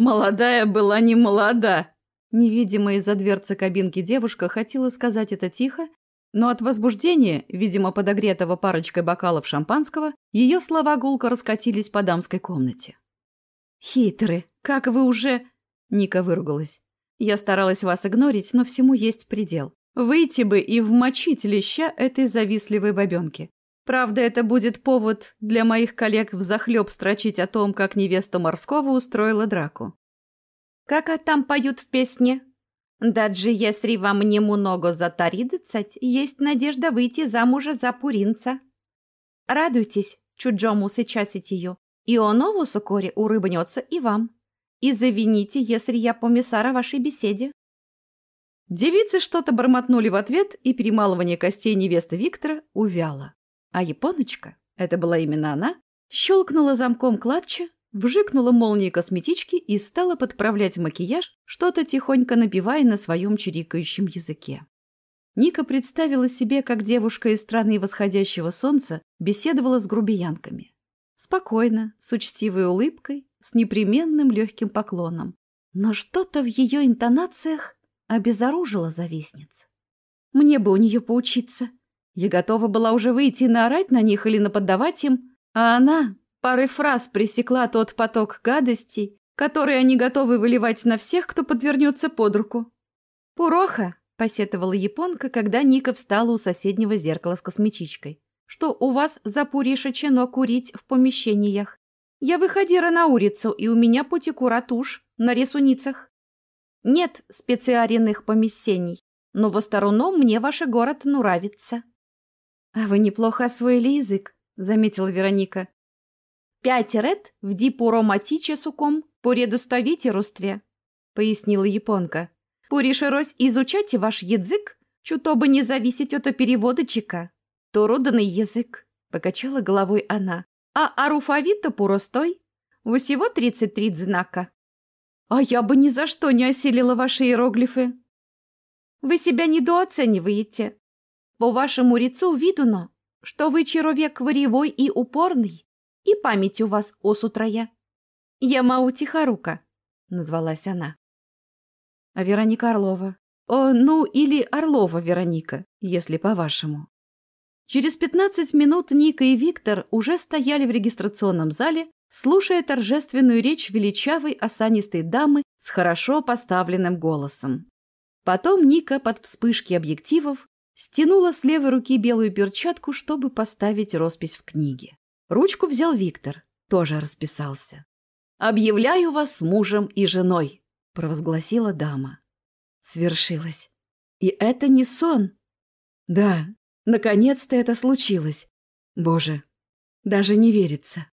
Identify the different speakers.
Speaker 1: Молодая была не молода. Невидимая из-за дверцы кабинки девушка хотела сказать это тихо, но от возбуждения, видимо, подогретого парочкой бокалов шампанского, ее слова гулко раскатились по дамской комнате. «Хитры, как вы уже...» Ника выругалась. «Я старалась вас игнорить, но всему есть предел. Выйти бы и вмочить леща этой завистливой бабенки. Правда, это будет повод для моих коллег взахлеб строчить о том, как невеста морского устроила драку.
Speaker 2: Как а там поют в песне? Даже если вам немного за тридцать, есть надежда выйти замужа за пуринца. Радуйтесь чужому сычаситию, и оно высокоре урыбнется и вам. И завините, если я помессара вашей беседе.
Speaker 1: Девицы что-то бормотнули в ответ, и перемалывание костей невесты Виктора увяло. А японочка, это была именно она, щелкнула замком клатча, вжикнула молнией косметички и стала подправлять макияж, что-то тихонько напевая на своем чирикающем языке. Ника представила себе, как девушка из страны восходящего солнца беседовала с грубиянками. Спокойно, с учтивой улыбкой, с непременным легким поклоном. Но что-то в ее интонациях обезоружило завистниц. Мне бы у нее поучиться, я готова была уже выйти и наорать на них или наподдавать им, а она парой фраз пресекла тот поток гадостей, которые они готовы выливать на всех, кто подвернется под руку. «Пуроха!» — посетовала японка, когда Ника встала у соседнего зеркала с косметичкой. «Что у вас запуришечено курить в помещениях? Я выходила на улицу, и у меня путикура тушь на рисуницах. Нет специаренных помещений, но в сторону мне ваш город нравится». «А вы неплохо освоили язык», — заметила Вероника.
Speaker 2: «Пять ред в дипуроматичесуком по редоставителстве», — пояснила японка. «Пуришерось изучайте ваш язык, чуто бы не зависеть от переводчика. То родный язык», — покачала головой она. «А аруфавит-то простой. Всего тридцать три знака».
Speaker 1: «А я бы ни за что не осилила ваши иероглифы».
Speaker 2: «Вы себя недооцениваете», по вашему лицу видно, что вы человек варевой и упорный, и память у вас осутрая. Я Мау Тихорука, назвалась она.
Speaker 1: А Вероника Орлова? О, ну, или Орлова Вероника, если по-вашему. Через пятнадцать минут Ника и Виктор уже стояли в регистрационном зале, слушая торжественную речь величавой осанистой дамы с хорошо поставленным голосом. Потом Ника под вспышки объективов Стянула с левой руки белую перчатку, чтобы поставить роспись в книге. Ручку взял Виктор, тоже расписался. «Объявляю вас мужем и женой», — провозгласила дама. Свершилось. И это не сон. Да, наконец-то это случилось. Боже, даже не верится.